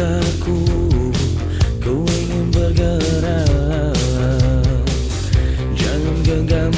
mataku Ku ingin bergerak. Jangan genggam